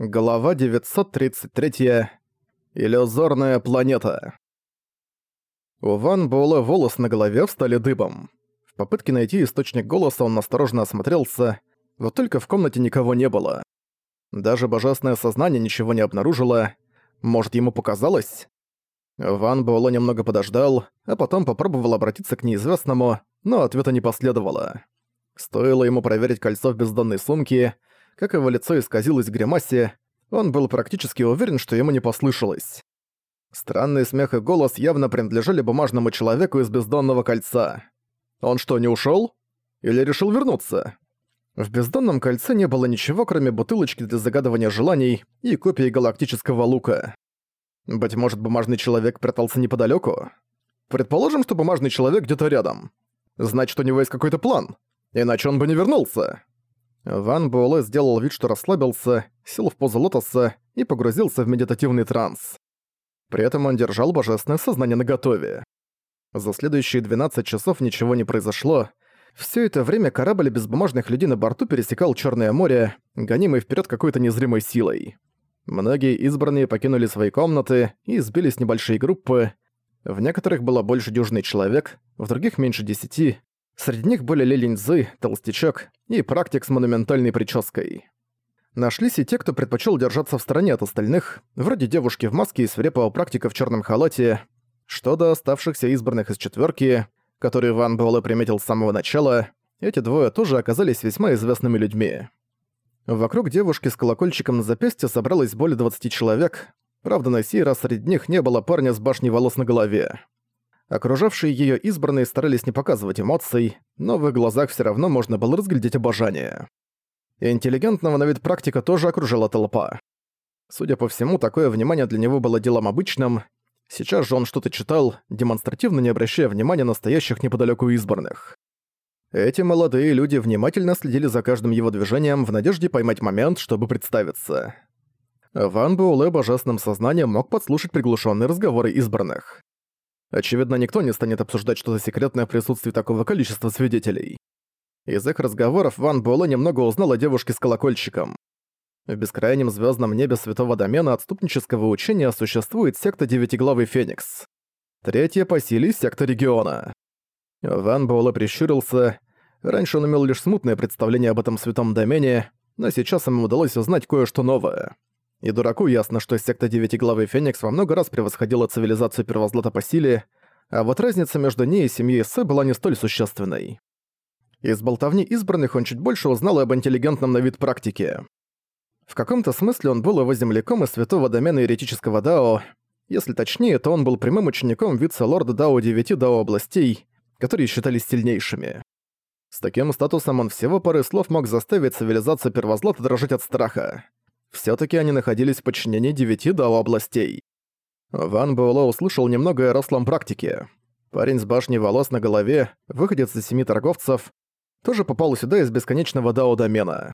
Глава 933. Иллюзорная планета. У Ван Буэлэ волос на голове встали дыбом. В попытке найти источник голоса он осторожно осмотрелся, вот только в комнате никого не было. Даже божественное сознание ничего не обнаружило. Может, ему показалось? Ван Буэлэ немного подождал, а потом попробовал обратиться к неизвестному, но ответа не последовало. Стоило ему проверить кольцо в бездонной сумке — как его лицо исказилось в гримасе, он был практически уверен, что ему не послышалось. Странный смех и голос явно принадлежали бумажному человеку из бездонного кольца. Он что, не ушёл? Или решил вернуться? В бездонном кольце не было ничего, кроме бутылочки для загадывания желаний и копии галактического лука. Быть может, бумажный человек прятался неподалёку? Предположим, что бумажный человек где-то рядом. Значит, у него есть какой-то план. Иначе он бы не вернулся. Ван Буэлэ сделал вид, что расслабился, сел в позу лотоса и погрузился в медитативный транс. При этом он держал божественное сознание наготове. За следующие 12 часов ничего не произошло. Все это время корабль без бумажных людей на борту пересекал Черное море, гонимый вперед какой-то незримой силой. Многие избранные покинули свои комнаты и сбились небольшие группы. В некоторых было больше дюжины человек, в других меньше десяти, Среди них были Лилиньзы, Толстячок и практик с монументальной прической. Нашлись и те, кто предпочел держаться в стороне от остальных, вроде девушки в маске и свирепого практика в черном халате, что до оставшихся избранных из четверки, которые Ван Буэлэ приметил с самого начала, эти двое тоже оказались весьма известными людьми. Вокруг девушки с колокольчиком на запястье собралось более 20 человек, правда на сей раз среди них не было парня с башней волос на голове. Окружавшие её избранные старались не показывать эмоций, но в их глазах всё равно можно было разглядеть обожание. Интеллигентного на вид практика тоже окружала толпа. Судя по всему, такое внимание для него было делом обычным. Сейчас же он что-то читал, демонстративно не обращая внимания на стоящих неподалёку избранных. Эти молодые люди внимательно следили за каждым его движением в надежде поймать момент, чтобы представиться. Ван Буэлэ божественным сознанием мог подслушать приглушенные разговоры избранных. Очевидно, никто не станет обсуждать что-то секретное в присутствии такого количества свидетелей. Из их разговоров Ван Буэлэ немного узнал о девушке с колокольчиком. В бескрайнем звездном небе Святого Домена отступнического учения существует секта Девятиглавый Феникс. Третья по силе секта Региона. Ван Буэлэ прищурился. Раньше он имел лишь смутное представление об этом Святом Домене, но сейчас ему удалось узнать кое-что новое. И дураку ясно, что секта Девятиглавый Феникс во много раз превосходила цивилизацию Первозлата по силе, а вот разница между ней и семьей Сэ была не столь существенной. Из болтовни избранных он чуть больше узнал об интеллигентном на вид практике. В каком-то смысле он был его земляком из святого домена еретического Дао. Если точнее, то он был прямым учеником вице-лорда Дао Девяти Дао областей, которые считались сильнейшими. С таким статусом он всего пары слов мог заставить цивилизацию Первозлата дрожать от страха. Всё-таки они находились в подчинении девяти дао областей. Ван Буэлло услышал немного о рослом практике. Парень с башней волос на голове, выходец из семи торговцев, тоже попал сюда из бесконечного дао-домена.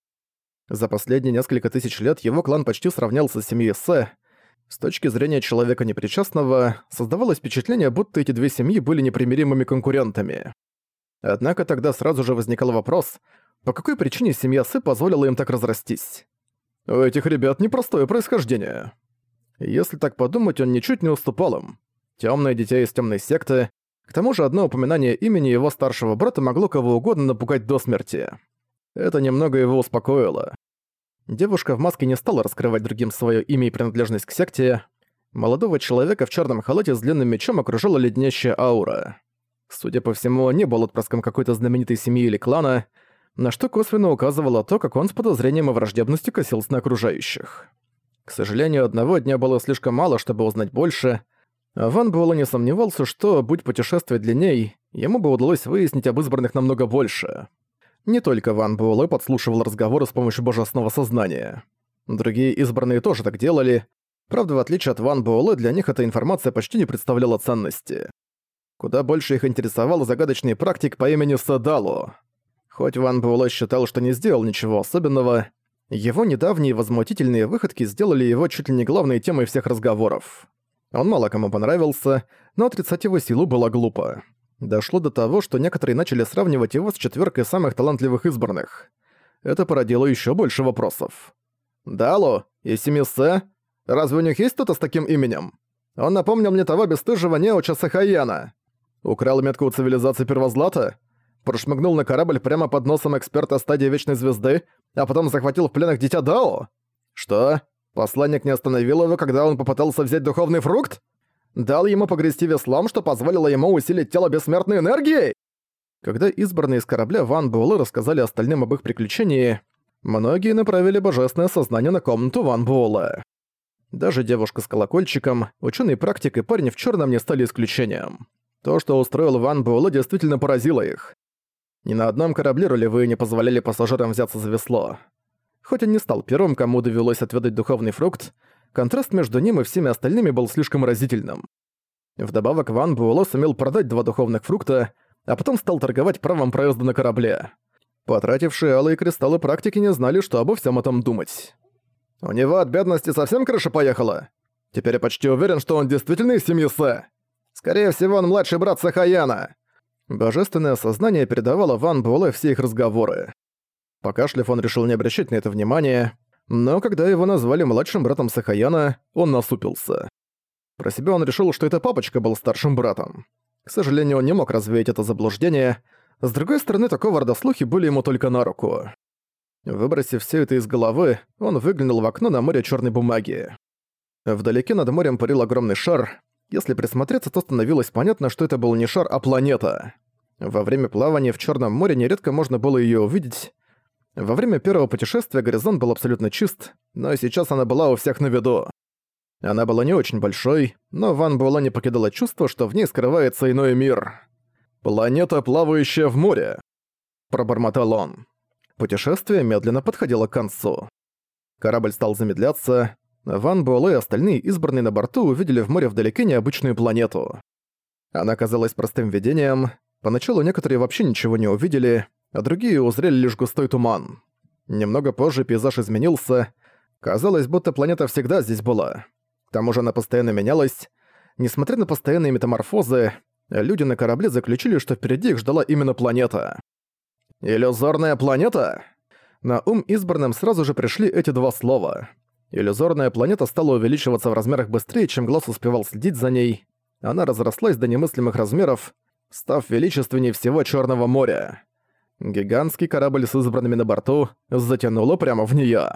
За последние несколько тысяч лет его клан почти сравнялся с семьей Сэ. С точки зрения человека непричастного, создавалось впечатление, будто эти две семьи были непримиримыми конкурентами. Однако тогда сразу же возникал вопрос, по какой причине семья Сэ позволила им так разрастись? У этих ребят непростое происхождение. Если так подумать, он ничуть не уступал им. Тёмное дитя из тёмной секты. К тому же одно упоминание имени его старшего брата могло кого угодно напугать до смерти. Это немного его успокоило. Девушка в маске не стала раскрывать другим своё имя и принадлежность к секте. Молодого человека в чёрном халате с длинным мечом окружала леднящая аура. Судя по всему, не был отпрыском какой-то знаменитой семьи или клана, на что косвенно указывало то, как он с подозрением и враждебностью косился на окружающих. К сожалению, одного дня было слишком мало, чтобы узнать больше. Ван Буэлэ не сомневался, что, будь путешествие длинней, ему бы удалось выяснить об избранных намного больше. Не только Ван Буэлэ подслушивал разговоры с помощью божественного сознания. Другие избранные тоже так делали. Правда, в отличие от Ван Буэлэ, для них эта информация почти не представляла ценности. Куда больше их интересовал загадочный практик по имени Садалу. Хоть Ван Буэлэ считал, что не сделал ничего особенного, его недавние возмутительные выходки сделали его чуть ли не главной темой всех разговоров. Он мало кому понравился, но отрицать его силу было глупо. Дошло до того, что некоторые начали сравнивать его с четверкой самых талантливых избранных. Это породило еще больше вопросов. «Дало, И Семисе? Разве у них есть кто-то с таким именем? Он напомнил мне того бесстыжего неуча Сахаяна. Украл метку у цивилизации Первозлата? Прошмыгнул на корабль прямо под носом эксперта стадии Вечной Звезды, а потом захватил в пленах Дитя Дао? Что? Посланник не остановил его, когда он попытался взять духовный фрукт? Дал ему погрести веслом, что позволило ему усилить тело бессмертной энергией? Когда избранные из корабля Ван Буэлэ рассказали остальным об их приключении, многие направили божественное сознание на комнату Ван Буэлэ. Даже девушка с колокольчиком, ученый практик и парень в черном не стали исключением. То, что устроил Ван Буэлэ, действительно поразило их. Ни на одном корабле рулевые не позволяли пассажирам взяться за весло. Хоть он не стал первым, кому довелось отведать духовный фрукт, контраст между ним и всеми остальными был слишком разительным. Вдобавок Ван Буэлэ сумел продать два духовных фрукта, а потом стал торговать правом проезда на корабле. Потратившие алые кристаллы практики не знали, что обо всем этом думать. У него от бедности совсем крыша поехала. Теперь я почти уверен, что он действительно из семьи Сэ. Скорее всего, он младший брат Сахаяна. Божественное сознание передавало Ван Буэлэ все их разговоры. Покашлив, он решил не обращать на это внимания, но когда его назвали младшим братом Сахаяна, он насупился. Про себя он решил, что это папочка был старшим братом. К сожалению, он не мог развеять это заблуждение. С другой стороны, такого рода слухи были ему только на руку. Выбросив все это из головы, он выглянул в окно на море черной бумаги. Вдалеке над морем парил огромный шар. Если присмотреться, то становилось понятно, что это был не шар, а планета. Во время плавания в Черном море нередко можно было ее увидеть. Во время первого путешествия горизонт был абсолютно чист, но сейчас она была у всех на виду. Она была не очень большой, но Ван Буэлэ не покидало чувство, что в ней скрывается иной мир. «Планета, плавающая в море», — пробормотал он. Путешествие медленно подходило к концу. Корабль стал замедляться. Ван Буэлэ и остальные избранные на борту увидели в море вдалеке необычную планету. Она казалась простым видением. Поначалу некоторые вообще ничего не увидели, а другие узрели лишь густой туман. Немного позже пейзаж изменился. Казалось, будто планета всегда здесь была тому же она постоянно менялась. Несмотря на постоянные метаморфозы, люди на корабле заключили, что впереди их ждала именно планета. «Иллюзорная планета?» На ум избранным сразу же пришли эти два слова. Иллюзорная планета стала увеличиваться в размерах быстрее, чем глаз успевал следить за ней. Она разрослась до немыслимых размеров, став величественней всего Черного моря. Гигантский корабль с избранными на борту затянуло прямо в неё.